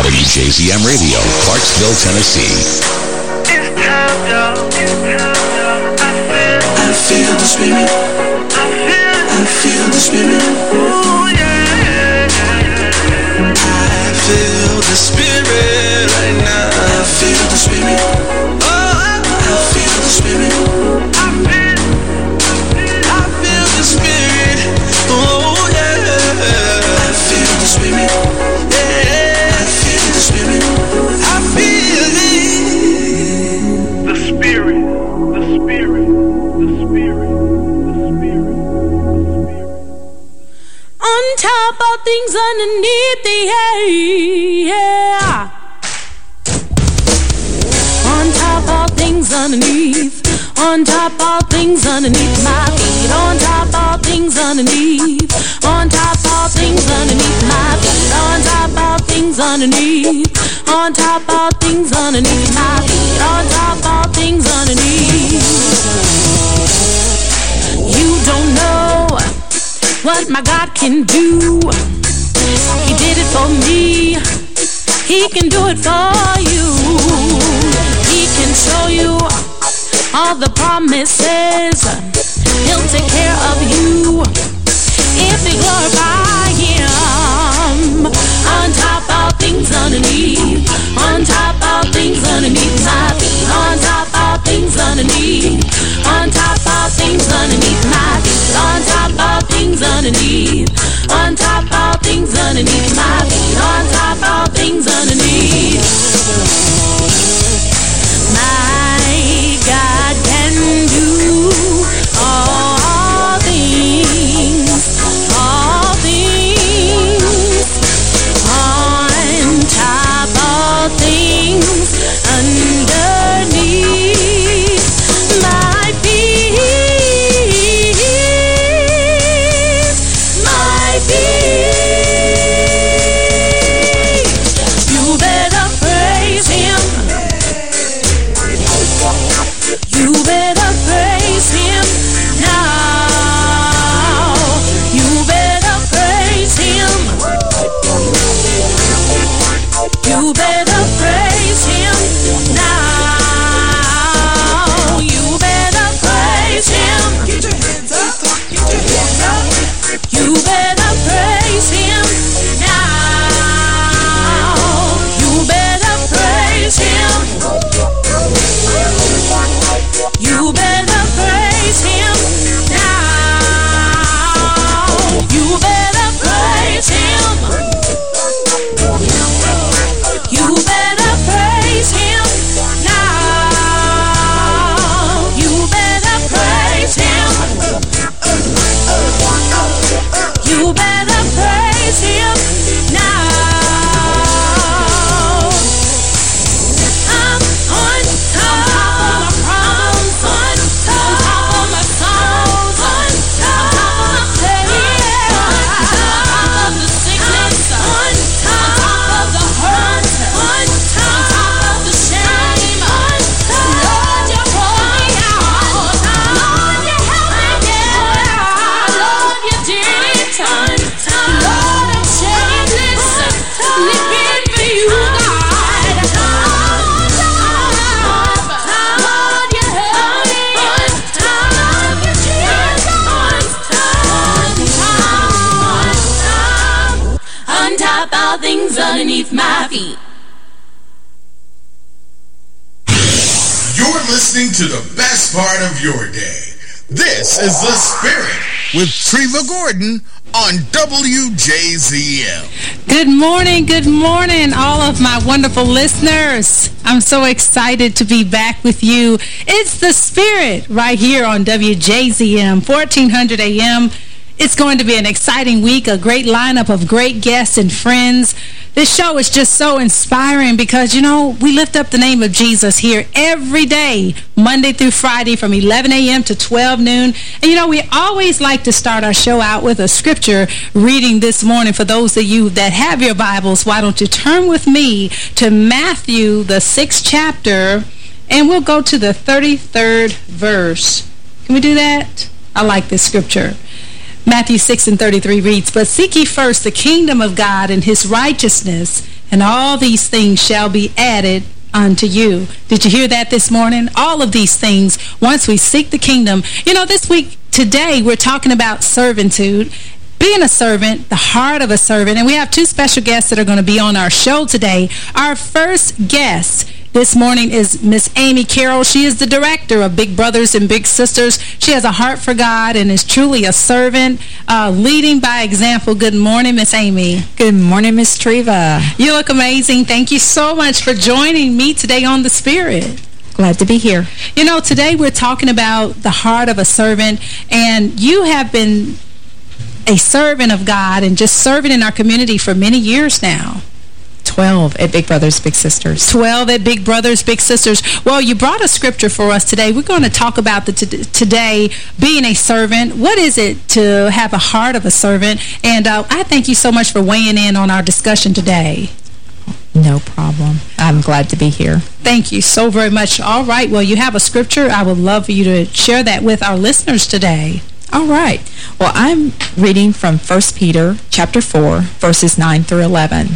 WJZM Radio, Clarksville, Tennessee. It's time, y'all. I feel, I feel the spirit. Yeah. I feel the spirit things underneath the air. Yeah. On top of things underneath. On top of things underneath my feet. On top of things underneath. On top of things underneath my feet. On top of things underneath. On top of things underneath my feet. On top of things underneath. You don't know what my God can do. Can do it for you. He can show you all the promises. He'll take care of you if we glorify Him. On top of things underneath. On top of things underneath my feet. On top of things underneath. On top of things underneath my feet. On top of things underneath. On top of things underneath my feet. On top of underneath my feet. You're listening to the best part of your day. This is The Spirit with Treva Gordon on WJZM. Good morning, good morning, all of my wonderful listeners. I'm so excited to be back with you. It's the Spirit right here on WJZM, 1400 AM. It's going to be an exciting week, a great lineup of great guests and friends. This show is just so inspiring because, you know, we lift up the name of Jesus here every day, Monday through Friday from 11 a.m. to 12 noon. And, you know, we always like to start our show out with a scripture reading this morning. For those of you that have your Bibles, why don't you turn with me to Matthew, the sixth chapter, and we'll go to the 33rd verse. Can we do that? I like this scripture. Matthew 6 and 33 reads, But seek ye first the kingdom of God and his righteousness, and all these things shall be added unto you. Did you hear that this morning? All of these things, once we seek the kingdom. You know, this week, today, we're talking about servitude being a servant, the heart of a servant. And we have two special guests that are going to be on our show today. Our first guest this morning is Miss Amy Carroll. She is the director of Big Brothers and Big Sisters. She has a heart for God and is truly a servant, uh, leading by example. Good morning, Miss Amy. Good morning, Miss Treva. You look amazing. Thank you so much for joining me today on The Spirit. Glad to be here. You know, today we're talking about the heart of a servant, and you have been a servant of God and just serving in our community for many years now. 12 at Big Brothers Big Sisters. 12 at Big Brothers Big Sisters. Well, you brought a scripture for us today. We're going to talk about the today being a servant. What is it to have a heart of a servant? And uh, I thank you so much for weighing in on our discussion today. No problem. I'm glad to be here. Thank you so very much. All right. Well, you have a scripture. I would love for you to share that with our listeners today. All right. Well, I'm reading from 1 Peter chapter 4, verses 9 through 11.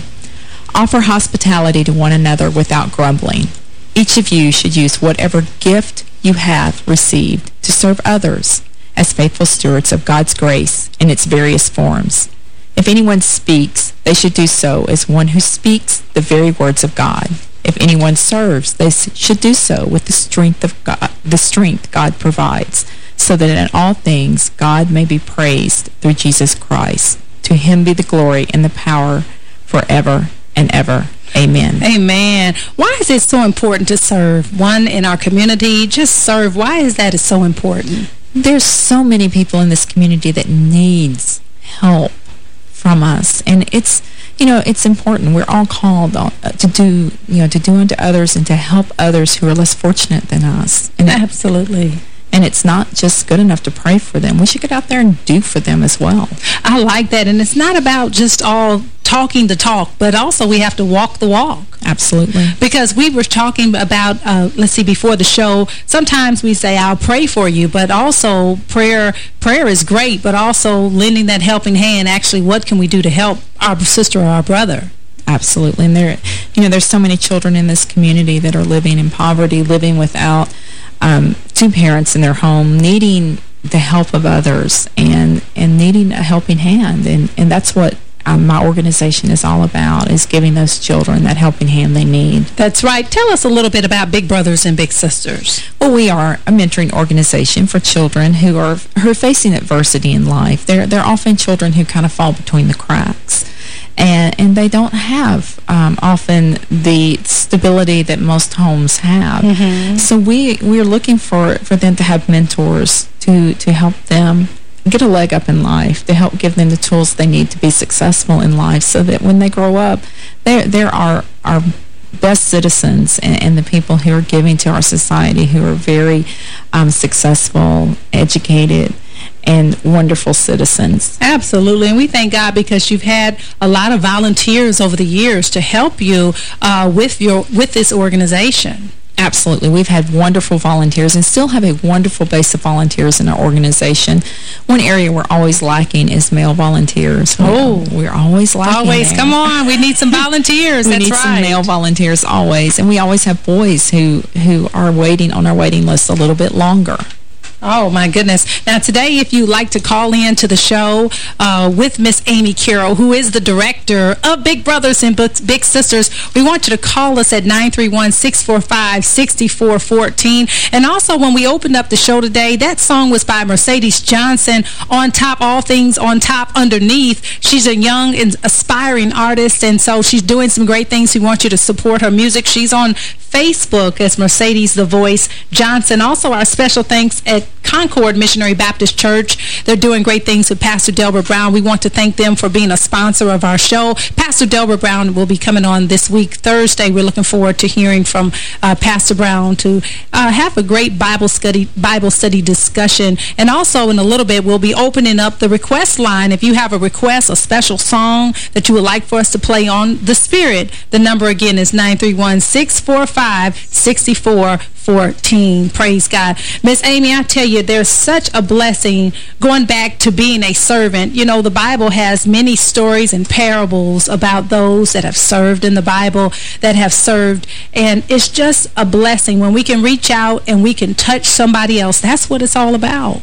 Offer hospitality to one another without grumbling. Each of you should use whatever gift you have received to serve others as faithful stewards of God's grace in its various forms. If anyone speaks, they should do so as one who speaks the very words of God. If anyone serves, they should do so with the strength of God, the strength God provides so that in all things God may be praised through Jesus Christ. To him be the glory and the power forever and ever. Amen. Amen. Why is it so important to serve? One, in our community, just serve. Why is that so important? There's so many people in this community that needs help from us. And it's, you know, it's important. We're all called uh, to do, you know, to do unto others and to help others who are less fortunate than us. And Absolutely. And it's not just good enough to pray for them. We should get out there and do for them as well. I like that. And it's not about just all talking the talk, but also we have to walk the walk. Absolutely. Because we were talking about, uh, let's see, before the show, sometimes we say, I'll pray for you, but also prayer prayer is great, but also lending that helping hand, actually, what can we do to help our sister or our brother? Absolutely. And there, you know, there's so many children in this community that are living in poverty, living without um, two parents in their home, needing the help of others and and needing a helping hand. And, and that's what um, my organization is all about, is giving those children that helping hand they need. That's right. Tell us a little bit about Big Brothers and Big Sisters. Well, we are a mentoring organization for children who are who are facing adversity in life. They're, they're often children who kind of fall between the cracks and and they don't have um, often the stability that most homes have. Mm -hmm. So we we're looking for for them to have mentors to to help them get a leg up in life, to help give them the tools they need to be successful in life so that when they grow up, they're, they're our, our best citizens and, and, the people who are giving to our society who are very um, successful, educated, and wonderful citizens. Absolutely. And we thank God because you've had a lot of volunteers over the years to help you uh, with your with this organization. Absolutely. We've had wonderful volunteers and still have a wonderful base of volunteers in our organization. One area we're always lacking is male volunteers. Oh. We're always lacking Always. Come on. We need some volunteers. we That's need right. some male volunteers always. And we always have boys who, who are waiting on our waiting list a little bit longer. Oh, my goodness. Now, today, if you'd like to call in to the show uh, with Miss Amy Carroll, who is the director of Big Brothers and Big Sisters, we want you to call us at 931-645-6414. And also, when we opened up the show today, that song was by Mercedes Johnson, On Top, All Things On Top, Underneath. She's a young and aspiring artist, and so she's doing some great things. We want you to support her music. She's on Facebook as Mercedes The Voice Johnson. Also, our special thanks at Concord Missionary Baptist Church. They're doing great things with Pastor Delbert Brown. We want to thank them for being a sponsor of our show. Pastor Delbert Brown will be coming on this week, Thursday. We're looking forward to hearing from uh, Pastor Brown to uh, have a great Bible study, Bible study discussion. And also, in a little bit, we'll be opening up the request line. If you have a request, a special song that you would like for us to play on The Spirit, the number again is 931 645 64 14. Praise God. Miss Amy, I tell you, there's such a blessing going back to being a servant. You know, the Bible has many stories and parables about those that have served in the Bible, that have served. And it's just a blessing when we can reach out and we can touch somebody else. That's what it's all about.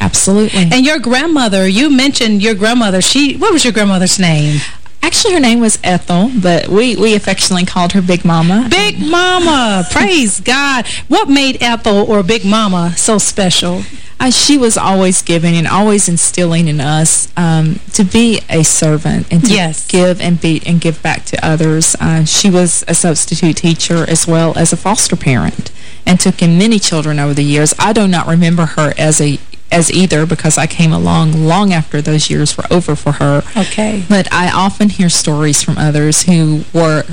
Absolutely. And your grandmother, you mentioned your grandmother. She, What was your grandmother's name? Actually, her name was Ethel, but we, we affectionately called her Big Mama. Big Mama. Praise God. What made Ethel or Big Mama so special? Uh, she was always giving and always instilling in us um, to be a servant and to Yes. give and be and give back to others. Uh, she was a substitute teacher as well as a foster parent and took in many children over the years. I do not remember her as a as either because I came along long after those years were over for her. Okay. But I often hear stories from others who were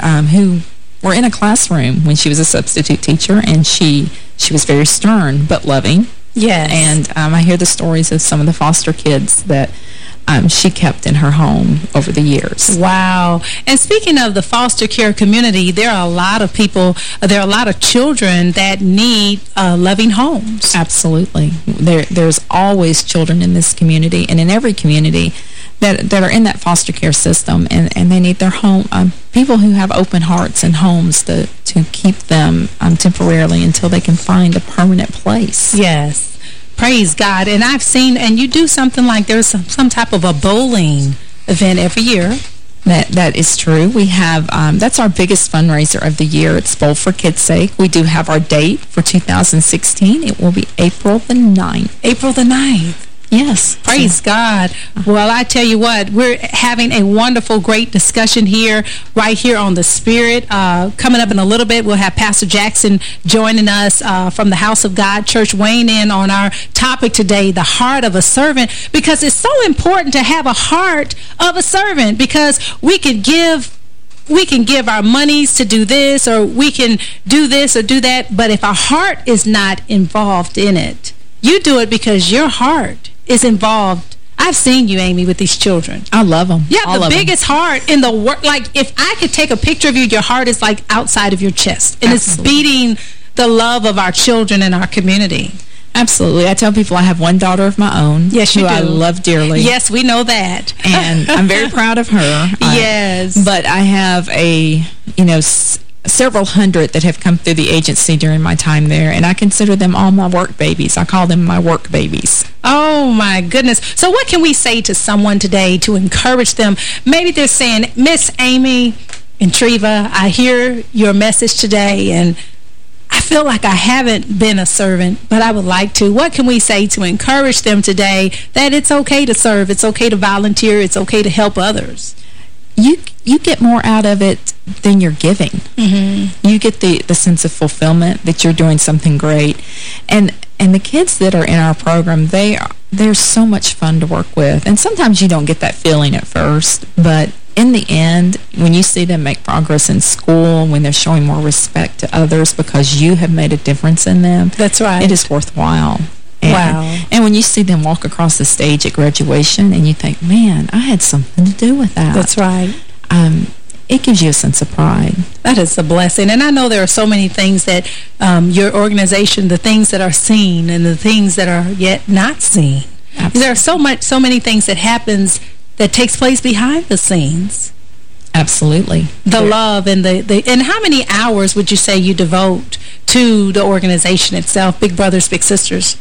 um, who were in a classroom when she was a substitute teacher and she she was very stern but loving. Yes. And um, I hear the stories of some of the foster kids that um, she kept in her home over the years. Wow. And speaking of the foster care community, there are a lot of people, there are a lot of children that need uh, loving homes. Absolutely. There, there's always children in this community and in every community that that are in that foster care system and, and they need their home, um, people who have open hearts and homes to, to keep them um, temporarily until they can find a permanent place. Yes. Praise God. And I've seen, and you do something like there's some, some type of a bowling event every year. That That is true. We have, um, that's our biggest fundraiser of the year. It's Bowl for Kids' Sake. We do have our date for 2016. It will be April the 9th. April the 9th. Yes. Praise God. Well, I tell you what, we're having a wonderful, great discussion here, right here on The Spirit. Uh, coming up in a little bit, we'll have Pastor Jackson joining us uh, from the House of God Church, weighing in on our topic today, the heart of a servant, because it's so important to have a heart of a servant, because we can give we can give our monies to do this or we can do this or do that, but if our heart is not involved in it, you do it because your heart is involved. I've seen you, Amy, with these children. I love them. You have All the biggest heart in the world. Like, if I could take a picture of you, your heart is like outside of your chest. And Absolutely. it's beating the love of our children and our community. Absolutely. I tell people I have one daughter of my own. Yes, you who do. I love dearly. Yes, we know that. And I'm very proud of her. I- Yes. but I have a, you know, several hundred that have come through the agency during my time there, and I consider them all my work babies. I call them my work babies. Oh, my goodness. So what can we say to someone today to encourage them? Maybe they're saying, Miss Amy and Treva, I hear your message today, and I feel like I haven't been a servant, but I would like to. What can we say to encourage them today that it's okay to serve, it's okay to volunteer, it's okay to help others? You you get more out of it than you're giving. Mm-hmm. You get the, the sense of fulfillment that you're doing something great. And and the kids that are in our program, they are, they're so much fun to work with. And sometimes you don't get that feeling at first, but in the end, when you see them make progress in school, when they're showing more respect to others because you have made a difference in them, That's right. it is worthwhile. And, Wow. And when you see them walk across the stage at graduation and you think, man, I had something to do with that. That's right. Um, it gives you a sense of pride. That is a blessing. And I know there are so many things that um, your organization, the things that are seen and the things that are yet not seen. Absolutely. There are so much, so many things that happens that takes place behind the scenes. Absolutely. The love and the, the and how many hours would you say you devote to the organization itself, Big Brothers Big Sisters?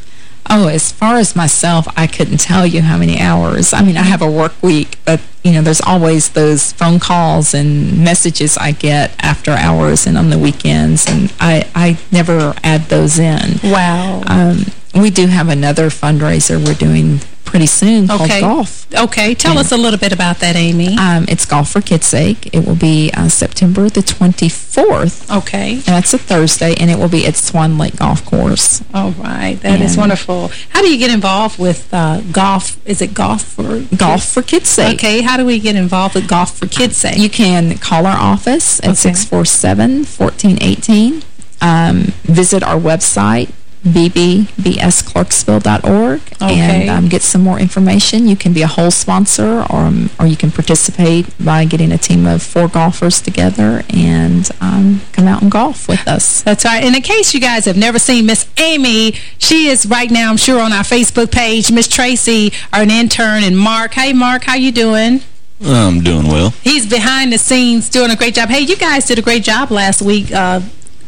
Oh, as far as myself, I couldn't tell you how many hours. I mean, I have a work week, but, you know, there's always those phone calls and messages I get after hours and on the weekends, and I, I never add those in. Wow. Um, we do have another fundraiser we're doing pretty soon called okay. Golf. Okay. Tell Yeah. us a little bit about that, Amy. Um, it's Golf for Kids' Sake. It will be uh, September the 24th. okay. And that's a Thursday, and it will be at Swan Lake Golf Course. All right. That is And- wonderful. How do you get involved with uh, golf? Is it golf for Golf for Kids' Sake. Okay, how do we get involved with Golf for Kids' Sake? You can call our office at Okay. 647-1418. Um, visit our website, bbbsclarksville.org, Okay. and um, get some more information. You can be a hole sponsor, or, um, or you can participate by getting a team of four golfers together and um, come out and golf with us. That's right. And in case you guys have never seen Miss Amy, she is right now, I'm sure, on our Facebook page. Miss Tracy, our intern, and Mark. Hey, Mark, how you doing? I'm doing well. He's behind the scenes doing a great job. Hey, you guys did a great job last week uh,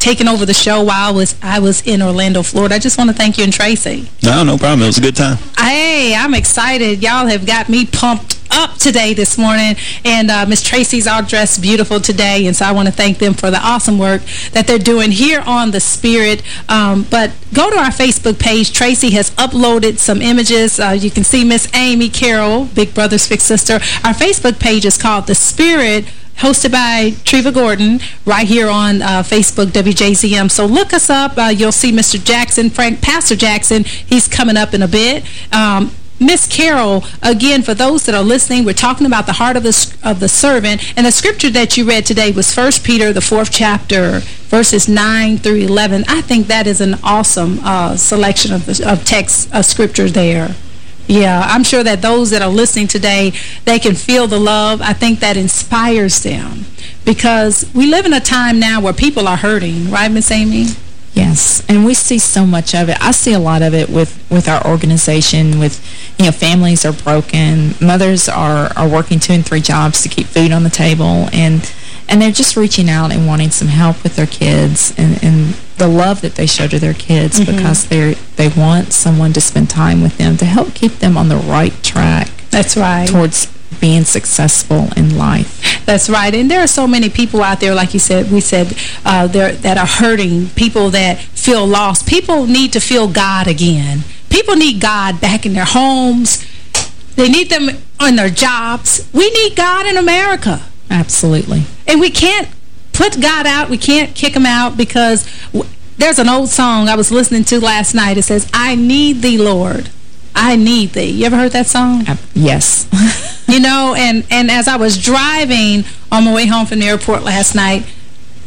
taking over the show while I was, I was in Orlando, Florida. I just want to thank you and Tracy. No, no problem. It was a good time. Hey, I'm excited. Y'all have got me pumped up today this morning. And uh, Miss Tracy's all dressed beautiful today. And so I want to thank them for the awesome work that they're doing here on The Spirit. Um, but go to our Facebook page. Tracy has uploaded some images. Uh, you can see Miss Amy Carroll, Big Brother's Big Sister. Our Facebook page is called The Spirit hosted by Treva Gordon right here on uh, Facebook, WJZM. So look us up. Uh, you'll see Mr. Jackson, Frank, Pastor Jackson. He's coming up in a bit. Um, Miss Carroll, again, for those that are listening, we're talking about the heart of the, of the servant. And the scripture that you read today was 1 Peter, the fourth chapter, verses 9 through 11. I think that is an awesome uh, selection of, of text, of scripture there. Yeah, I'm sure that those that are listening today, they can feel the love. I think that inspires them because we live in a time now where people are hurting, right, Miss Amy? Yes, and we see so much of it. I see a lot of it with, with our organization, with, you know, families are broken, mothers are, are working two and three jobs to keep food on the table, and and they're just reaching out and wanting some help with their kids and, and the love that they show to their kids Mm-hmm. because they they want someone to spend time with them to help keep them on the right track That's right. towards being successful in life. That's right. And there are so many people out there, like you said, we said, uh, there that are hurting, people that feel lost. People need to feel God again. People need God back in their homes. They need them on their jobs. We need God in America. Absolutely. And we can't put God out. We can't kick him out because w there's an old song I was listening to last night. It says, I need thee, Lord. I need thee. You ever heard that song? Ab- Yes. you know, and, and as I was driving on my way home from the airport last night,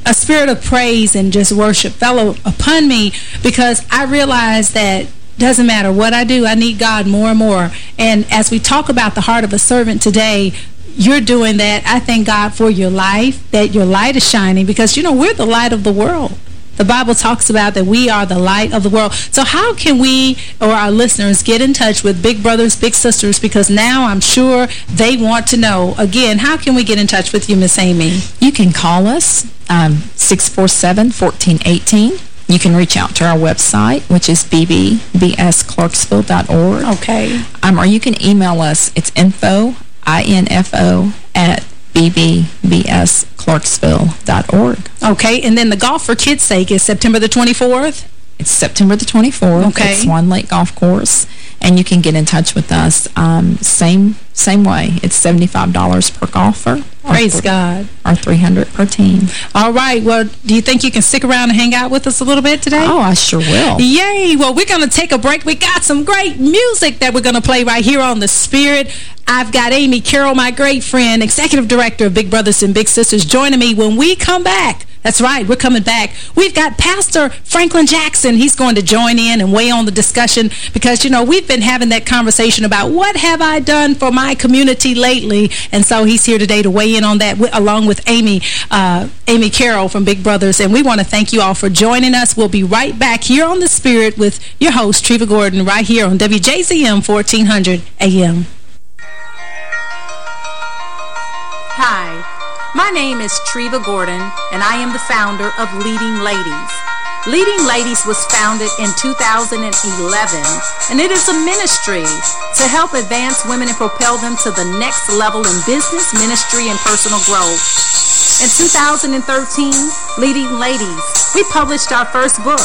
a spirit of praise and just worship fell upon me because I realized that doesn't matter what I do, I need God more and more. And as we talk about the heart of a servant today, you're doing that. I thank God for your life, that your light is shining because, you know, we're the light of the world. The Bible talks about that we are the light of the world. So how can we or our listeners get in touch with Big Brothers, Big Sisters? Because now I'm sure they want to know. Again, how can we get in touch with you, Miss Amy? You can call us, um, 647-1418. You can reach out to our website, which is bbbsclarksville.org. Okay. Um, or you can email us. It's info, I-N-F-O, at bbbsclarksville.org. Okay, and then the golf for kids' sake is September the 24th? It's September the 24th Okay. at Swan Lake Golf Course. And you can get in touch with us um, same same way. It's $75 per golfer. or Praise th- God. Or 300 per team. All right, well, do you think you can stick around and hang out with us a little bit today? Oh, I sure will. Yay! Well, we're going to take a break. We got some great music that we're going to play right here on The Spirit. I've got Amy Carroll, my great friend, Executive Director of Big Brothers and Big Sisters, joining me when we come back. That's right, we're coming back. We've got Pastor Franklin Jackson. He's going to join in and weigh on the discussion because, you know, we've been having that conversation about what have I done for my community lately. And so he's here today to weigh in on that along with Amy, uh, Amy Carroll from Big Brothers. And we want to thank you all for joining us. We'll be right back here on The Spirit with your host, Treva Gordon, right here on WJZM 1400 AM. Hi, my name is Treva Gordon, and I am the founder of Leading Ladies. Leading Ladies was founded in 2011, and it is a ministry to help advance women and propel them to the next level in business, ministry, and personal growth. In 2013, Leading Ladies, we published our first book.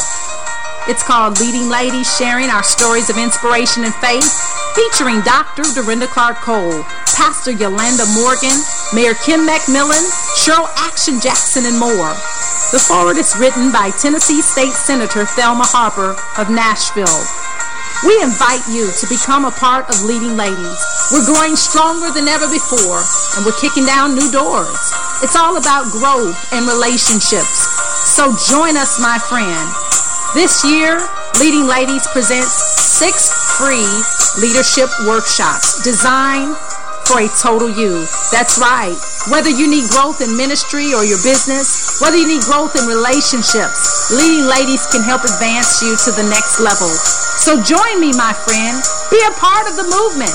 It's called Leading Ladies, sharing our stories of inspiration and faith, featuring Dr. Dorinda Clark Cole, Pastor Yolanda Morgan, Mayor Kim McMillan, Cheryl Action Jackson, and more. The forward is written by Tennessee State Senator Thelma Harper of Nashville. We invite you to become a part of Leading Ladies. We're growing stronger than ever before, and we're kicking down new doors. It's all about growth and relationships. So join us, my friend. This year, Leading Ladies presents six free leadership workshops designed for a total you. That's right. Whether you need growth in ministry or your business, whether you need growth in relationships, Leading Ladies can help advance you to the next level. So join me, my friend. Be a part of the movement.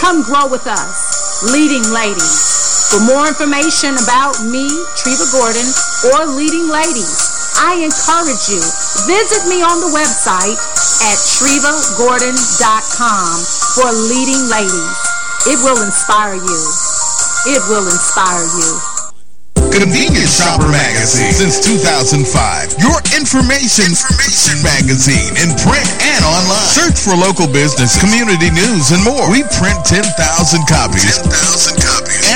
Come grow with us, Leading Ladies. For more information about me, Treva Gordon, or Leading Ladies, I encourage you, visit me on the website at trevagordon.com for Leading Ladies. It will inspire you. It will inspire you. Convenience Shopper Magazine since 2005. Your information, information magazine in print and online. Search for local business, community news, and more. We print 10,000 copies. 10,000 copies.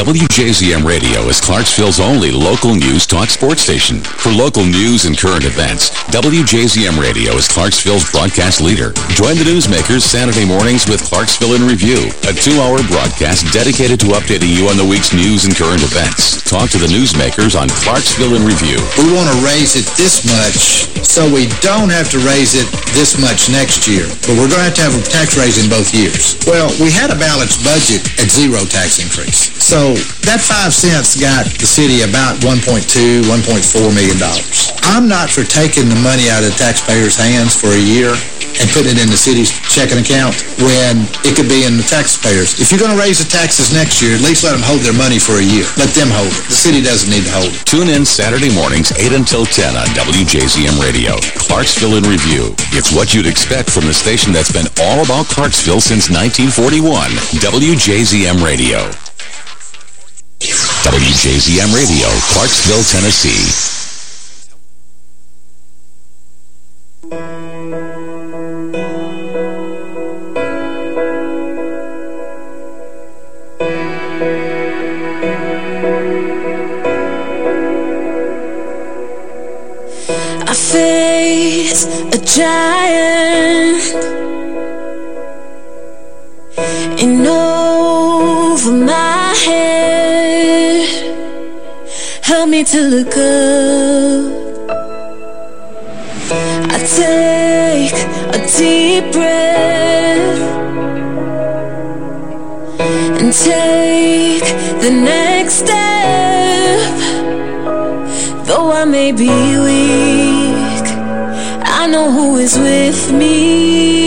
WJZM Radio is Clarksville's only local news talk sports station. For local news and current events, WJZM Radio is Clarksville's broadcast leader. Join the newsmakers Saturday mornings with Clarksville in Review, a two-hour broadcast dedicated to updating you on the week's news and current events. Talk to the newsmakers on Clarksville in Review. We want to raise it this much so we don't have to raise it this much next year. But we're going to have to have a tax raise in both years. Well, we had a balanced budget at zero tax increase. So that five cents got the city about 1.2, 1.4 million dollars. I'm not for taking the money out of taxpayers' hands for a year and putting it in the city's checking account when it could be in the taxpayers. If you're going to raise the taxes next year, at least let them hold their money for a year. Let them hold it. The city doesn't need to hold it. Tune in Saturday mornings 8 until 10 on WJZM Radio. Clarksville in Review. It's what you'd expect from the station that's been all about Clarksville since 1941. WJZM Radio. WJZM Radio, Clarksville, Tennessee. I face a giant in over my head. Help me to look up. I take a deep breath and take the next step. Though I may be weak, I know who is with me.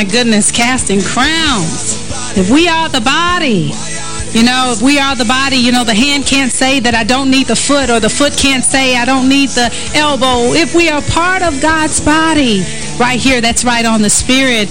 My goodness, casting crowns. If we are the body, you know, if we are the body, you know, the hand can't say that I don't need the foot or the foot can't say I don't need the elbow. If we are part of God's body, right here, that's right on the spirit.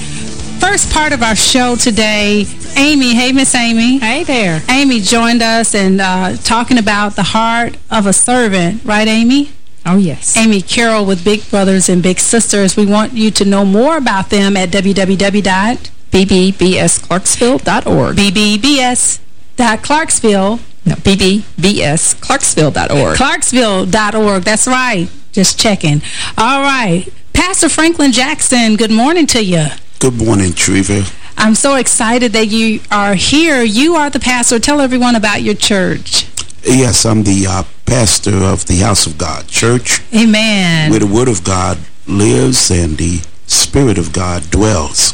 First part of our show today, Amy. Hey, Miss Amy. Hey there. Amy joined us and uh, talking about the heart of a servant. Right, Amy? Oh, yes. Amy Carroll with Big Brothers and Big Sisters. We want you to know more about them at www. BBBSClarksville.org. BBBS.Clarksville. No, BBBSClarksville.org. Clarksville.org. That's right. Just checking. All right. Pastor Franklin Jackson, good morning to you. Good morning, Treva. I'm so excited that you are here. You are the pastor. Tell everyone about your church. Yes, I'm the uh, pastor of the House of God Church, Amen. where the Word of God lives and the Spirit of God dwells.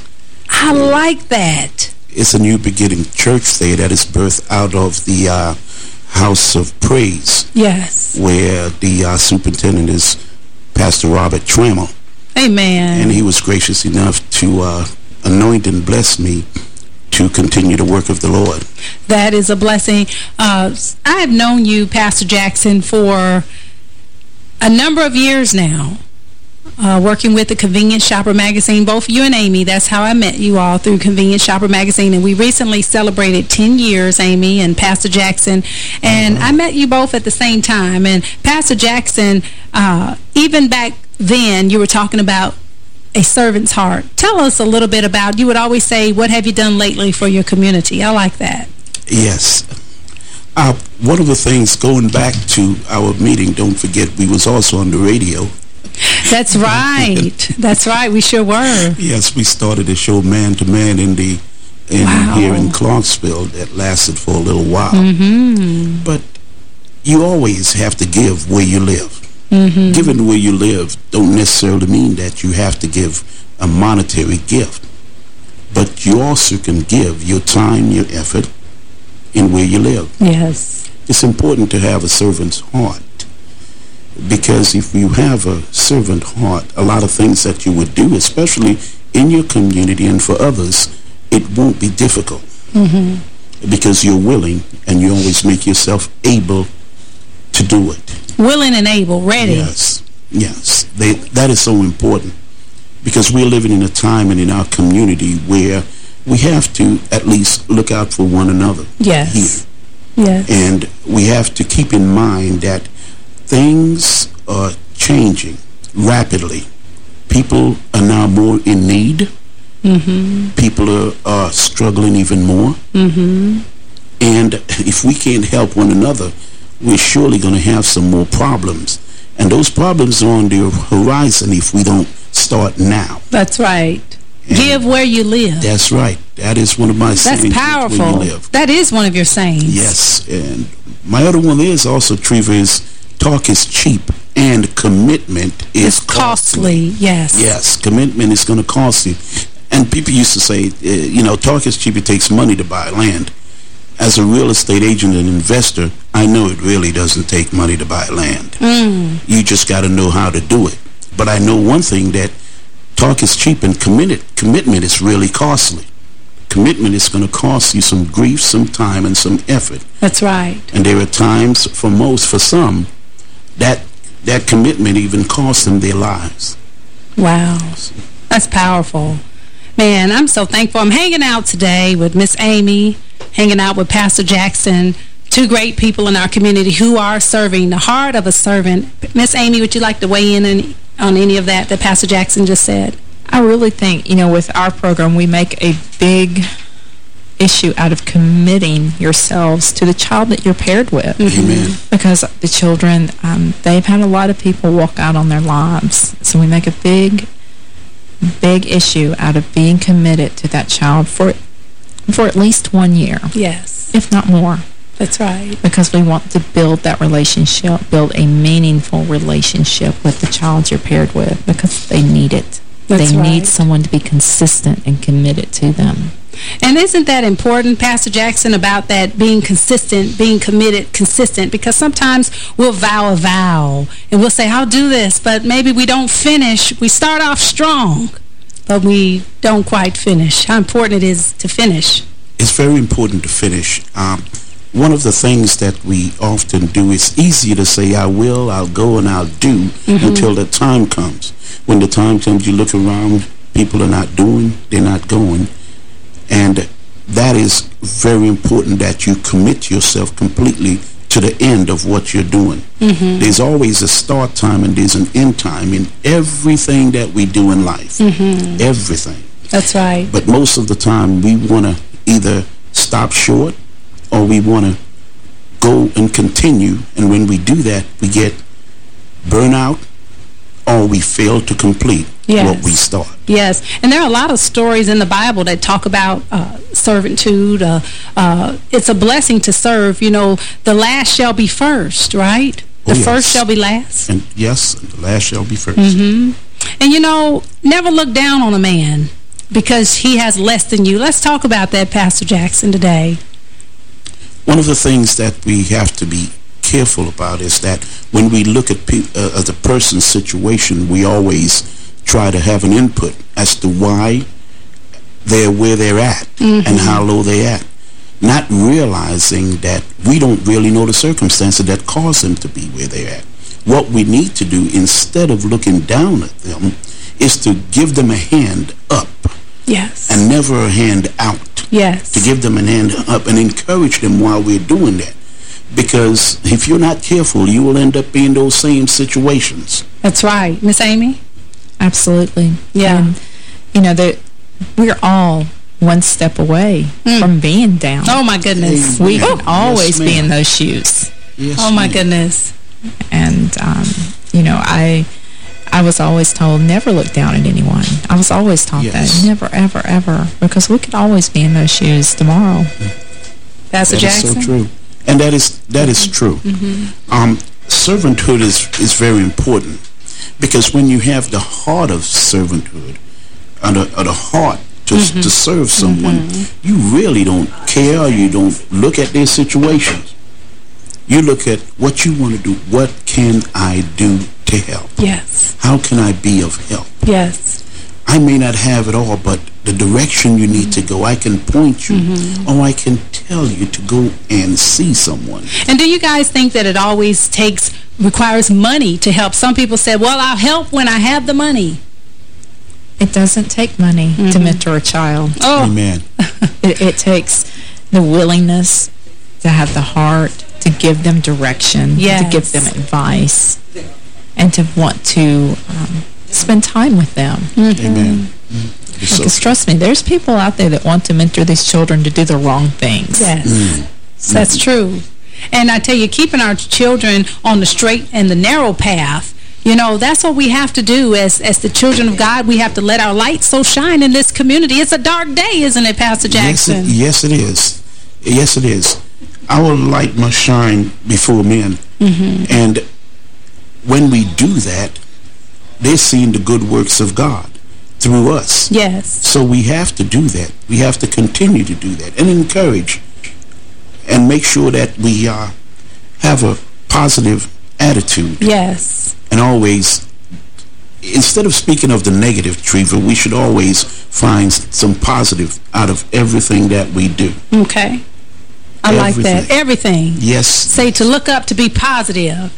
I like that. It's a new beginning church there that is birthed out of the uh, House of Praise, Yes. where the uh, superintendent is Pastor Robert Trammell. Amen. And he was gracious enough to uh, anoint and bless me to continue the work of the Lord. That is a blessing. Uh, I have known you, Pastor Jackson, for a number of years now, uh, working with the Convenience Shopper magazine. Both you and Amy, that's how I met you all through Convenience Shopper magazine. And we recently celebrated 10 years, Amy and Pastor Jackson. And I met you both at the same time. And Pastor Jackson, uh, even back then, you were talking about a servant's heart. Tell us a little bit about, you would always say, what have you done lately for your community? I like that. Yes. Uh, one of the things, going back to our meeting, don't forget, we was also on the radio. That's right. That's right. We sure were. Yes, we started a show Man to Man in the in Wow. here in Clarksville that lasted for a little while. Mm-hmm. But you always have to give where you live. Mm-hmm. Giving where you live don't necessarily mean that you have to give a monetary gift. But you also can give your time, your effort, in where you live. Yes. It's important to have a servant's heart. Because if you have a servant heart, a lot of things that you would do, especially in your community and for others, it won't be difficult. Mm-hmm. Because you're willing and you always make yourself able to do it. Willing and able, ready. Yes, yes. They, that is so important. Because we're living in a time and in our community where we have to at least look out for one another. Yes. Here. Yes. And we have to keep in mind that things are changing rapidly. People are now more in need. Mm-hmm. People are, are struggling even more. Mm-hmm. And if we can't help one another, we're surely going to have some more problems. And those problems are on the horizon if we don't start now. That's right. Give where you live. That's right. That is one of my That's sayings. Where powerful. live. That is one of your sayings. Yes. And my other one is also, Treva, is talk is cheap and commitment is Costly, yes. Yes, commitment is going to cost you. And people used to say, uh, you know, talk is cheap, it takes money to buy land. As a real estate agent and investor, I know it really doesn't take money to buy land. Mm. You just got to know how to do it. But I know one thing that talk is cheap and committed, commitment is really costly. Commitment is going to cost you some grief, some time, and some effort. That's right. And there are times, for most, for some, that that commitment even costs them their lives. Wow. That's powerful. Man, I'm so thankful. I'm hanging out today with Miss Amy, hanging out with Pastor Jackson, two great people in our community who are serving the heart of a servant. Miss Amy, would you like to weigh in on, on any of that that Pastor Jackson just said? I really think, you know, with our program, we make a big issue out of committing yourselves to the child that you're paired with. Amen. Because the children, um, they've had a lot of people walk out on their lives. So we make a big, big issue out of being committed to that child for for at least one year. Yes. If not more. That's right. Because we want to build that relationship, build a meaningful relationship with the child you're paired with because they need it. That's they right. need someone to be consistent and committed to them. And isn't that important, Pastor Jackson, about that being consistent, being committed, consistent? Because sometimes we'll vow a vow, and we'll say, I'll do this, but maybe we don't finish. We start off strong, but we don't quite finish. How important it is to finish. It's very important to finish. Um, one of the things that we often do is easier to say, I will, I'll go, and I'll do Mhm. until the time comes. When the time comes, you look around, people are not doing, they're not going. And that is very important that you commit yourself completely to the end of what you're doing. Mhm. There's always a start time and there's an end time in everything that we do in life. Mhm. Everything. That's right. But most of the time, we want to either stop short or we want to go and continue. And when we do that, we get burnout or we fail to complete Yes. what we start. Yes, and there are a lot of stories in the Bible that talk about uh, servitude. Uh, uh, it's a blessing to serve. You know, the last shall be first, right? Oh, The yes. first shall be last. And yes, the last shall be 1st hmm And, you know, never look down on a man because he has less than you. Let's talk about that, Pastor Jackson, today. One of the things that we have to be careful about is that when we look at pe uh, at the person's situation, we always try to have an input as to why they're where they're at and mm-hmm. how low they're at. Not realizing that we don't really know the circumstances that cause them to be where they're at. What we need to do, instead of looking down at them, is to give them a hand up Yes. and never a hand out Yes. to give them an hand up and encourage them while we're doing that. Because if you're not careful, you will end up in those same situations. That's right. Miss Amy? Absolutely. Yeah. And, you know, that we're all one step away from being down. Oh, my goodness. We can always yes, be in those shoes. Yes, oh, my goodness. And, um, you know, I I was always told never look down at anyone. I was always taught Yes. that. Never, ever, ever. Because we could always be in those shoes tomorrow. Pastor That is Jackson? so true. And that is that is true. Mm-hmm. Um, servanthood is, is very important because when you have the heart of servanthood, or the, heart to, Mm-hmm. to serve someone, you really don't care. You don't look at their situations. You look at what you want to do. What can I do to help? Yes. How can I be of help? Yes. I may not have it all, but the direction you need to go, I can point you, Mm-hmm. or I can tell you to go and see someone. And do you guys think that it always takes, requires money to help? Some people say, well, I'll help when I have the money. It doesn't take money to mm-hmm. mentor a child. Oh. Amen. It, it takes the willingness to have the heart to give them direction, Yes. to give them advice, and to want to um, spend time with them. Mm-hmm. Amen. Mm-hmm. It's so Because trust me, there's people out there that want to mentor these children to do the wrong things. Yes. Mm. That's mm. true. And I tell you, keeping our children on the straight and the narrow path, you know, that's what we have to do as as the children of God. We have to let our light so shine in this community. It's a dark day, isn't it, Pastor Jackson? Yes, it, yes, it is. Yes, it is. Our light must shine before men. Mhm. And when we do that, they're seeing the good works of God through us. Yes. So we have to do that. We have to continue to do that and encourage and make sure that we uh, have a positive attitude Yes. And always instead of speaking of the negative Treva, we should always find some positive out of everything that we do Okay. I like that. Everything. yes Say to look up, to be positive.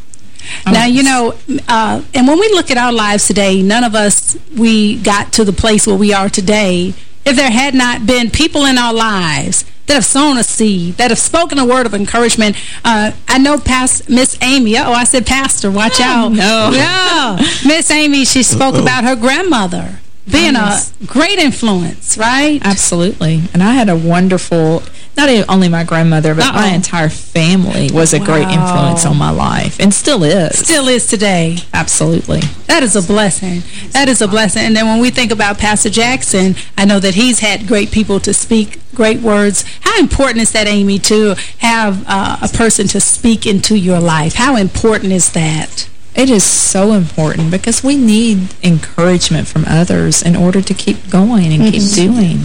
Now, you know, uh, and when we look at our lives today, none of us, we got to the place where we are today if there had not been people in our lives that have sown a seed, that have spoken a word of encouragement. Uh, I know past Miss Amy, oh, I said pastor, watch out. no. Yeah. Miss Amy, she spoke Uh-oh. about her grandmother being a great influence, right? Absolutely. And I had a wonderful, not only my grandmother, but my Uh-oh. entire family was a great influence on my life and still is. Still is today. Absolutely. That is a blessing. That is a blessing. And then when we think about Pastor Jackson, I know that he's had great people to speak great words. How important is that, Amy, to have uh, a person to speak into your life? How important is that? It is so important because we need encouragement from others in order to keep going and keep Mhm. doing.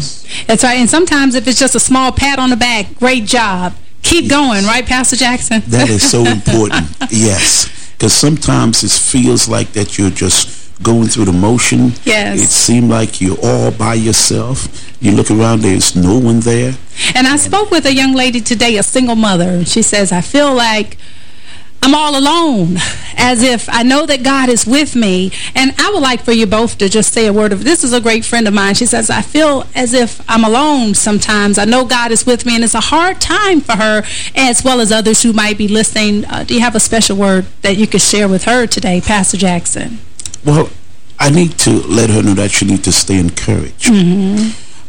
That's right. And sometimes if it's just a small pat on the back, great job. Keep going, right, Pastor Jackson? that is so important yes because sometimes it feels like that you're just going through the motion Yes. it seems like you're all by yourself you look around there's no one there And I spoke with a young lady today, a single mother, and she says, I feel like I'm all alone, as if I know that God is with me. And I would like for you both to just say a word of, this is a great friend of mine. She says, I feel as if I'm alone sometimes. I know God is with me, and it's a hard time for her, as well as others who might be listening. Uh, do you have a special word that you could share with her today, Pastor Jackson? well I need to let her know that you need to stay encouraged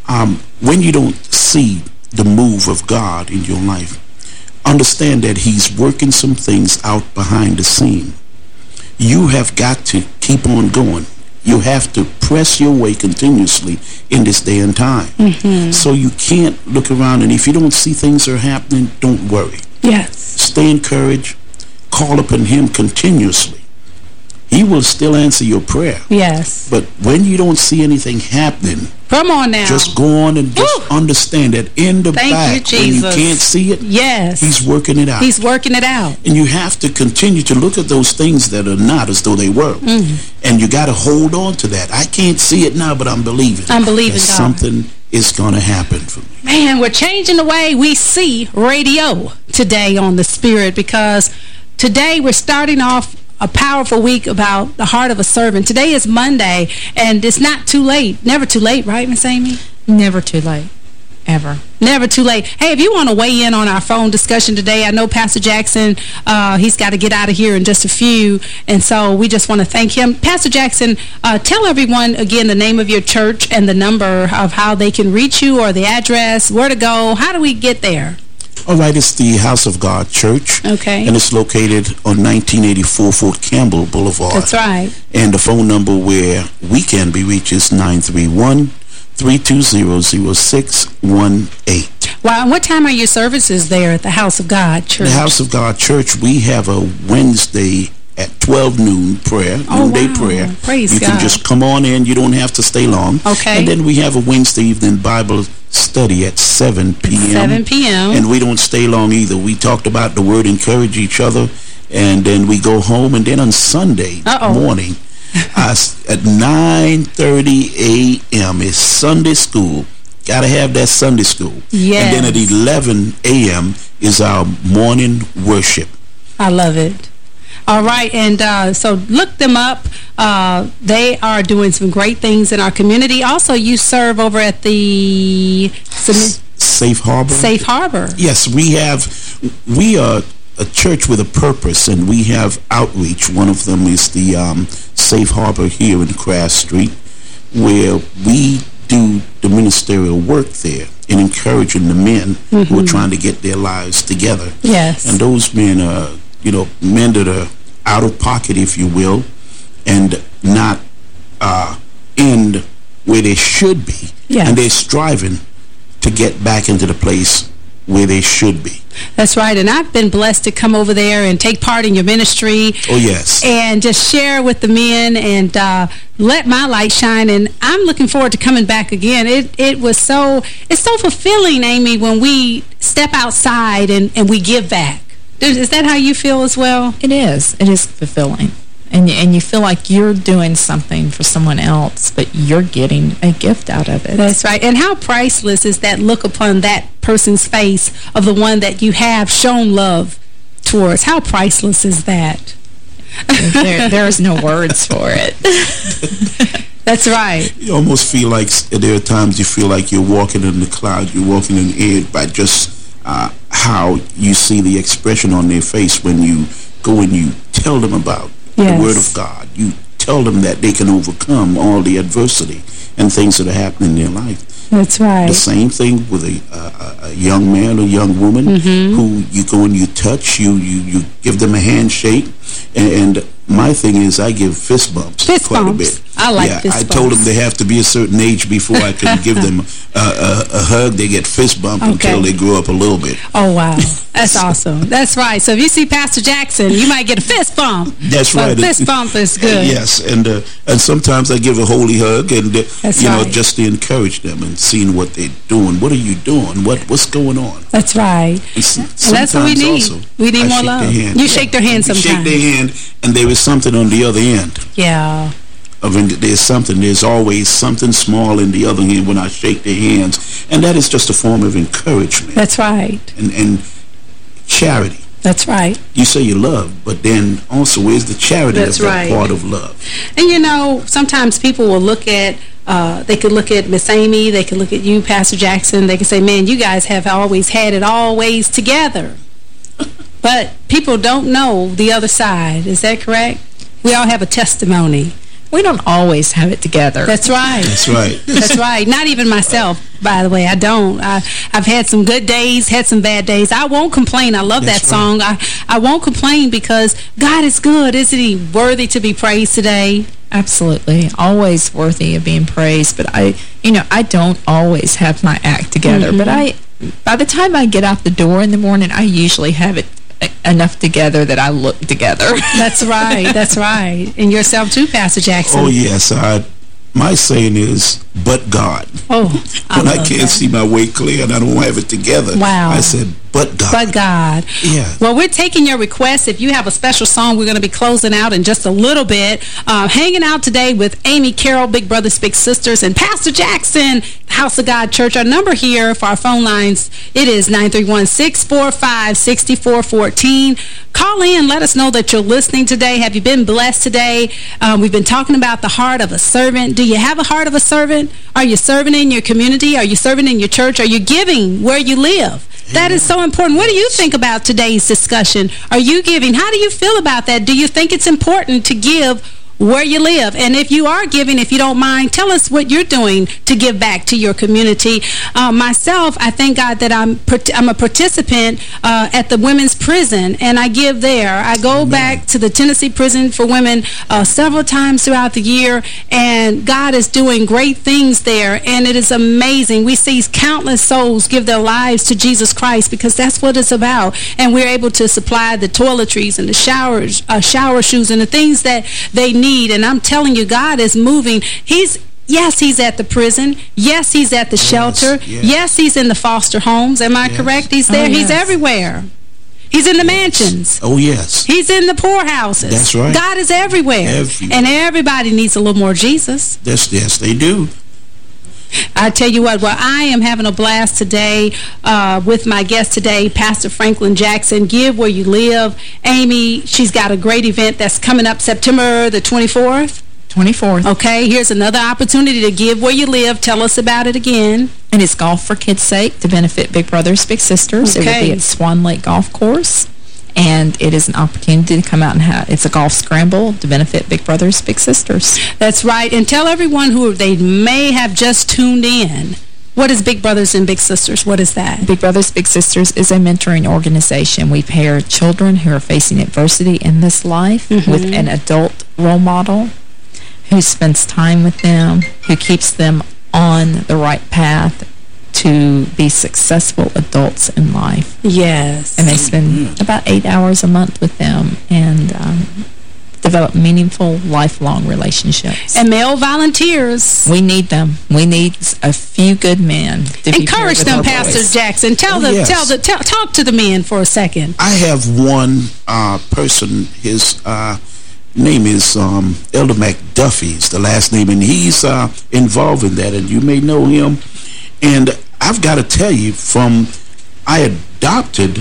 um, when you don't see the move of God in your life, understand that he's working some things out behind the scene. You have got to keep on going. You have to press your way continuously in this day and time. Mm-hmm. So you can't look around, and if you don't see things are happening, don't worry. Yes. Stay encouraged. Call upon him continuously. He will still answer your prayer. Yes. But when you don't see anything happening, Come on now. just go on and just understand that in the Thank you, when you can't see it, Yes. he's working it out. He's working it out. and you have to continue to look at those things that are not as though they were. Mhm. And you got to hold on to that. I can't see it now, but I'm believing. I'm believing that God. something is going to happen for me. Man, we're changing the way we see radio today on the Spirit because today we're starting off a powerful week about the heart of a servant. Today is Monday, and it's not too late. Never too late, right, Miss Amy? Never too late. Ever. Never too late. Hey, if you want to weigh in on our phone discussion today, I know Pastor Jackson, uh, he's got to get out of here in just a few, and so we just want to thank him. Pastor Jackson, uh, tell everyone again the name of your church and the number of how they can reach you or the address, where to go. How do we get there? All right, it's the House of God Church. Okay. And it's located on 1984 Fort Campbell Boulevard. That's right. And the phone number where we can be reached is 931-320-0618. Wow, and what time are your services there at the House of God Church? The House of God Church, we have a Wednesday at 12 noon prayer, Oh, noonday wow. prayer. Praise you God. can just come on in. You don't have to stay long. Okay. And then we have a Wednesday evening Bible study at 7 p.m. 7 p.m. And we don't stay long either. We talked about the word, encourage each other, and then we go home. And then on Sunday Uh-oh. morning, I at 9.30 a.m. is Sunday school. Got to have that Sunday school. Yes. And then at 11 a.m. is our morning worship. I love it. All right, and uh, so look them up. Uh, they are doing some great things in our community. Also, you serve over at the Safe Harbor? Safe Harbor. Yes, we have, we are a church with a purpose, and we have outreach. One of them is the um, Safe Harbor here in Crass Street, where we do the ministerial work there in encouraging the men who are Mhm. trying to get their lives together. Yes. And those men are, you know, men that are out of pocket, if you will, and not uh, in where they should be. Yes. And they're striving to get back into the place where they should be. That's right. And I've been blessed to come over there and take part in your ministry. Oh, yes. And just share with the men and uh, let my light shine. And I'm looking forward to coming back again. It it was so, it's so fulfilling, Amy, when we step outside and, and we give back. Is is that how you feel as well? It is. It is fulfilling. And, and you feel like you're doing something for someone else, but you're getting a gift out of it. That's right. And how priceless is that look upon that person's face of the one that you have shown love towards? How priceless is that? there, there's no words for it. That's right. You almost feel like there are times you feel like you're walking in the cloud, you're walking in the air by just uh, how you see the expression on their face when you go and you tell them about Yes. the Word of God. You tell them that they can overcome all the adversity and things that are happening in their life. That's right. The same thing with a, a, a young man or young woman Mhm. who you go and you touch, you, you, you give them a handshake. And, and my thing is I give fist bumps Fist quite bumps. a bit. I like yeah, fist I told them they have to be a certain age before I can give them a, a, a hug. They get fist bump Okay. until they grow up a little bit. Oh, wow. That's awesome. That's right. So if you see Pastor Jackson, you might get a fist bump. That's But right. fist bump is good. Yes, and uh, and sometimes I give a holy hug, and uh, you know, just to encourage them and seeing what they're doing. What are you doing? What what's going on? That's right. And, And that's what we need. also, We need I more love. You shake their hand You Shake their hand, and there is something on the other end. Yeah. Of in- there's something. There's always something small in the other hand when I shake their hands, and that is just a form of encouragement That's right. and and charity. That's right. You say you love, but then also where's the charity That's of that right. part of love? And you know, sometimes people will look at, uh, they could look at Miss Amy, they could look at you, Pastor Jackson, they could say, man, you guys have always had it always together. But people don't know the other side. Is that correct? We all have a testimony. We don't always have it together. That's right. That's right. That's right. Not even myself, by the way. I don't. I, I've had some good days, had some bad days. I won't complain. I love That's that song. I, I won't complain because God is good. Isn't he worthy to be praised today? Absolutely. Always worthy of being praised. But I, you know, I don't always have my act together. Mm-hmm. But I, by the time I get out the door in the morning, I usually have it enough together that I look together. That's right. That's right. And yourself too, Pastor Jackson. Oh, yes. I, my saying is, but God. Oh, when I, love can't that. see my way clear and I don't have it together. Wow. I said, but God. But God. Yeah. Well, we're taking your requests. If you have a special song, we're going to be closing out in just a little bit. Uh, hanging out today with Amy Carroll, Big Brothers Big Sisters, and Pastor Jackson, House of God Church. Our number here for our phone lines, it is 931-645-6414. Call in. Let us know that you're listening today. Have you been blessed today? Um, we've been talking about the heart of a servant. Do you have a heart of a servant? Are you serving in your community? Are you serving in your church? Are you giving where you live? That is so important. What do you think about today's discussion? Are you giving? How do you feel about that? Do you think it's important to give where you live. And if you are giving, if you don't mind, tell us what you're doing to give back to your community. Uh, myself, I thank God that I'm I'm a participant uh, at the women's prison, and I give there. I go back to the Tennessee Prison for Women uh, several times throughout the year, and God is doing great things there, and it is amazing. We see countless souls give their lives to Jesus Christ because that's what it's about, and we're able to supply the toiletries and the showers, uh, shower shoes, and the things that they need. And I'm telling you, God is moving. He's Yes, he's at the prison. Yes, he's at the shelter. yes. Yes, he's in the foster homes. Am I correct? He's oh, there. Oh, He's everywhere. He's in the mansions. Oh, yes. He's in the poorhouses. That's right. God is everywhere. Everywhere. And everybody needs a little more Jesus. Yes, yes, they do. I tell you what, well, I am having a blast today uh, with my guest today, Pastor Franklin Jackson. Give where you live. Amy, she's got a great event that's coming up September the 24th. 24th. Okay, here's another opportunity to give where you live. Tell us about it again. And it's Golf for Kids' Sake to benefit Big Brothers Big Sisters. It will be at Swan Lake Golf Course. And it is an opportunity to come out and have, it's a golf scramble to benefit Big Brothers Big Sisters. That's right. And tell everyone who they may have just tuned in What is Big Brothers and Big Sisters? What is that? Big Brothers Big Sisters is a mentoring organization. We pair children who are facing adversity in this life Mm-hmm. with an adult role model who spends time with them, who keeps them on the right path to be successful adults in life. Yes. And they spend about eight hours a month with them and um, develop meaningful, lifelong relationships. And male volunteers. we need them. We need a few good men. To Encourage paired them, Pastor boys. Jackson. Tell Oh, them, yes. tell the, tell, talk to the men for a second. I have one uh, person, his uh, name is um, Elder McDuffie, is the last name, and he's uh, involved in that, and you may know him. And I've got to tell you, from I adopted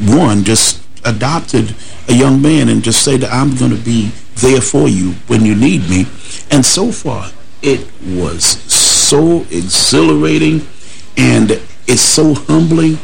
one, just adopted a young man and just say that I'm going to be there for you when you need me. And so far, it was so exhilarating and it's so humbling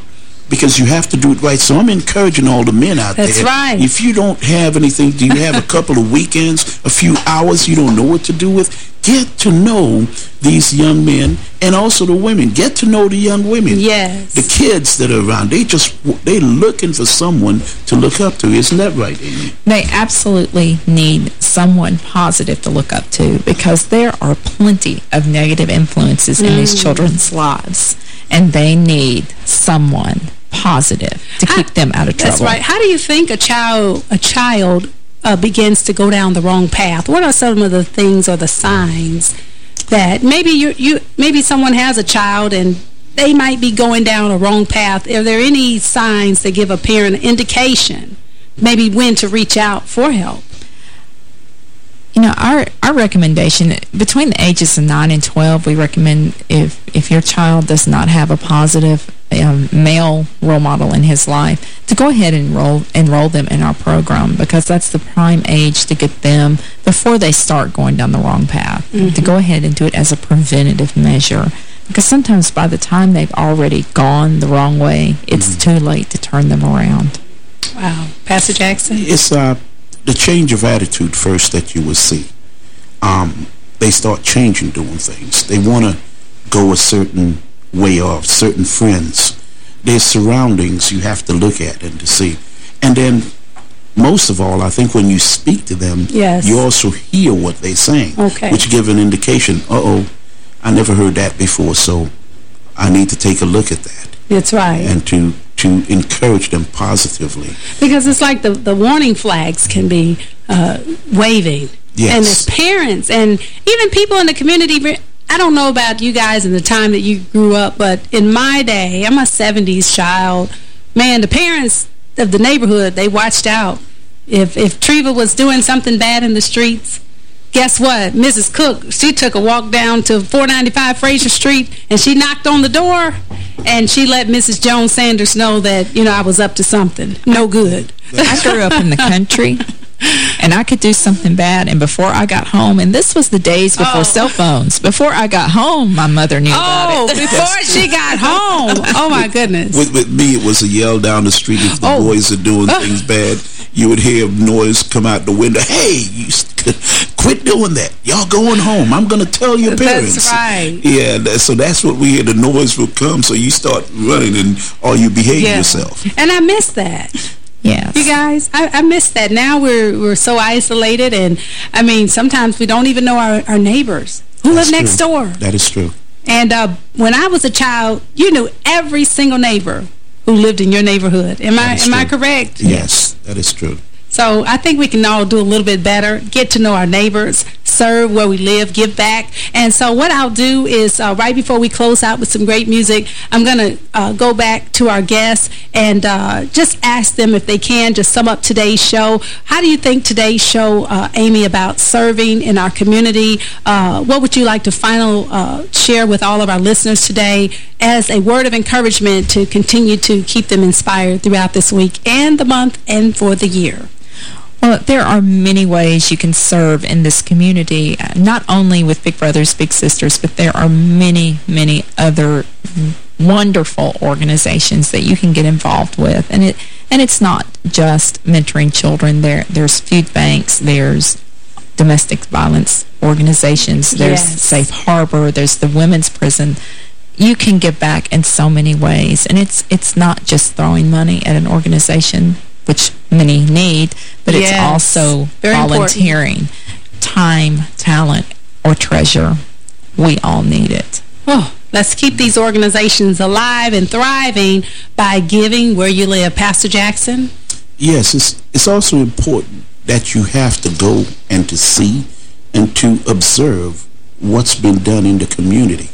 because you have to do it right. So I'm encouraging all the men out That's there. right. If you don't have anything, do you have a couple of weekends, a few hours you don't know what to do with? Get to know these young men and also the women. Get to know the young women. Yes. The kids that are around, they just, they looking for someone to look up to. Isn't that right, Amy? They absolutely need someone positive to look up to because there are plenty of negative influences in these mm. children's lives. And they need someone positive to keep them out of trouble. That's right. How do you think a child a child uh, begins to go down the wrong path? What are some of the things or the signs that maybe you you maybe someone has a child and they might be going down a wrong path? Are there any signs that give a parent indication maybe when to reach out for help? You know, our, our recommendation, between the ages of 9 and 12, we recommend if, if your child does not have a positive um, male role model in his life, to go ahead and enroll, enroll them in our program because that's the prime age to get them, before they start going down the wrong path, to go ahead and do it as a preventative measure. Because sometimes by the time they've already gone the wrong way, it's too late to turn them around. Wow. Pastor Jackson? It's uh, the change of attitude first that you will see. Um, they start changing doing things. They want to go a certain way off, certain friends. Their surroundings you have to look at and to see. And then, most of all, I think when you speak to them, Yes. you also hear what they're saying. Okay. Which give an indication, uh-oh, I never heard that before, so I need to take a look at that. That's right. And to, to encourage them positively. Because it's like the, the warning flags can be uh, waving. Yes. And as parents and even people in the community, I don't know about you guys in the time that you grew up, but in my day, I'm a 70s child. Man, the parents of the neighborhood, they watched out. If, if Treva was doing something bad in the streets, guess what? Mrs. Cook, she took a walk down to 495 Fraser Street, and she knocked on the door, and she let Mrs. Jones Sanders know that, you know, I was up to something. No good. I grew up in the country, and I could do something bad, and before I got home, and this was the days before Oh. cell phones, before I got home, my mother knew Oh, about it. Oh, before she got home. Oh, my goodness. With, with me, it was a yell down the street if the Oh. boys are doing things bad. You would hear noise come out the window. Hey, you st- quit doing that. Y'all going home. I'm going to tell your parents. That's parents. right. Yeah, that, so that's what we hear. The noise will come, so you start running and or you behave Yeah. yourself. And I miss that. Yes. You guys, I, I miss that. Now we're we're so isolated, and I mean, sometimes we don't even know our, our neighbors who That's live next true. door. That is true. And uh, when I was a child, you knew every single neighbor who lived in your neighborhood. Am I That is am I correct? Yes, that is true. So I think we can all do a little bit better, get to know our neighbors, serve where we live, give back. And so what I'll do is uh, right before we close out with some great music, I'm going to uh, go back to our guests and uh, just ask them if they can just sum up today's show. How do you think today's show, uh, Amy, about serving in our community? Uh, what would you like to final uh, share with all of our listeners today as a word of encouragement to continue to keep them inspired throughout this week and the month and for the year? Well, there are many ways you can serve in this community, uh, not only with Big Brothers, Big Sisters, but there are many, many other wonderful organizations that you can get involved with. And it and it's not just mentoring children. There There's food banks, there's domestic violence organizations, there's Yes. Safe Harbor, there's the women's prison. You can give back in so many ways. And it's it's not just throwing money at an organization, which many need, but Yes. it's also Very important. volunteering, time, talent, or treasure. We all need it. Oh, let's keep these organizations alive and thriving by giving where you live. Pastor Jackson? Yes, it's, it's also important that you have to go and to see and to observe what's been done in the community.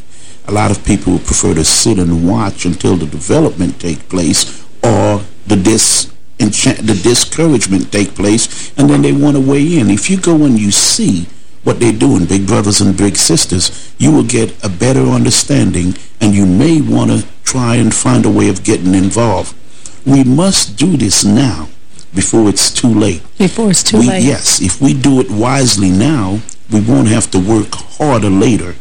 A lot of people would prefer to sit and watch until the development take place or the dis the discouragement take place and then they want to weigh in. If you go and you see what they're doing, big brothers and big sisters, you will get a better understanding and you may want to try and find a way of getting involved. We must do this now before it's too late. Before it's too We- late. Yes, if we do it wisely now, we won't have to work harder later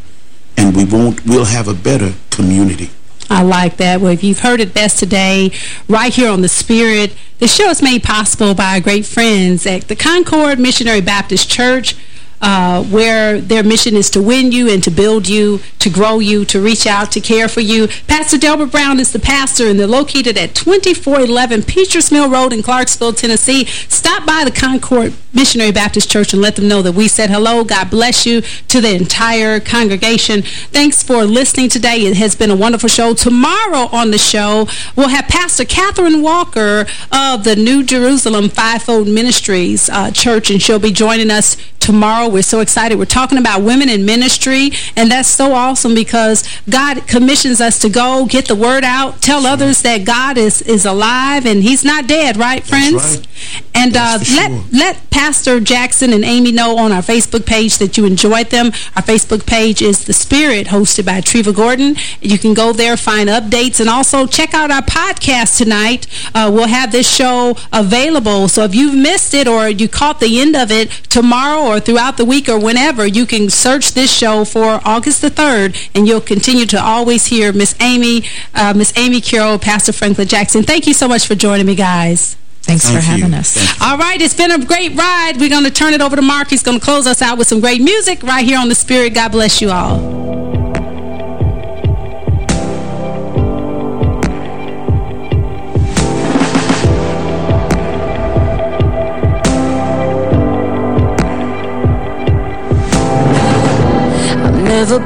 and we won't we'll have a better community. I like that. Well, if you've heard it best today, right here on The Spirit, the show is made possible by our great friends at the Concord Missionary Baptist Church, uh, where their mission is to win you and to build you, to grow you, to reach out, to care for you. Pastor Delbert Brown is the pastor, and they're located at 2411 Peachers Mill Road in Clarksville, Tennessee. Stop by the Concord Missionary Baptist Church and let them know that we said hello. God bless you to the entire congregation. Thanks for listening today. It has been a wonderful show. Tomorrow on the show, we'll have Pastor Catherine Walker of the New Jerusalem Fivefold Ministries uh, Church, and she'll be joining us tomorrow. We're so excited. We're talking about women in ministry, and that's so awesome because God commissions us to go, get the word out, tell others that God is, is alive and he's not dead, right, friends? right. And uh, let, sure. let Pastor Jackson and Amy know on our Facebook page that you enjoyed them. Our Facebook page is The Spirit, hosted by Treva Gordon. You can go there, find updates, and also check out our podcast tonight. Uh, we'll have this show available. So if you've missed it or you caught the end of it tomorrow or throughout the week or whenever, you can search this show for August the 3rd, and you'll continue to always hear Miss Amy, uh, Miss Amy Carroll, Pastor Franklin Jackson. Thank you so much for joining me, guys. Thanks Thank for you. having us. All right, it's been a great ride. We're going to turn it over to Mark. He's going to close us out with some great music right here on The Spirit. God bless you all.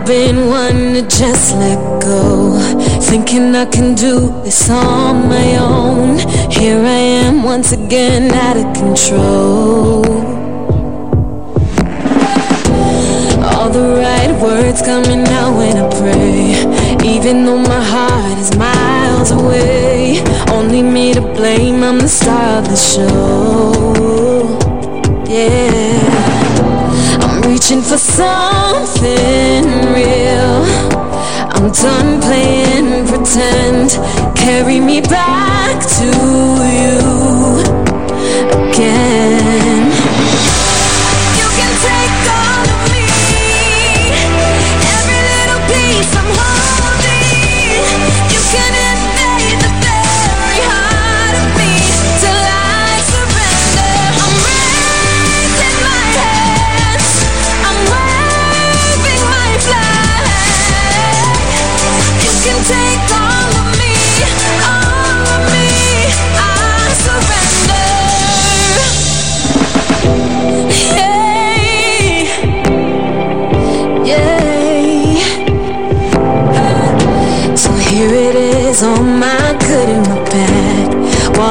Been one to just let go. Thinking I can do this on my own. Here I am once again out of control. All the right words coming out when I pray. Even though my heart is miles away. Only me to blame, I'm the star of the show. Yeah. Reaching for something real. I'm done playing pretend. Carry me back to you again.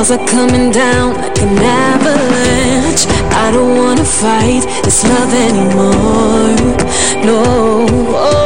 Walls are coming down like an avalanche. I don't wanna fight this love anymore. No.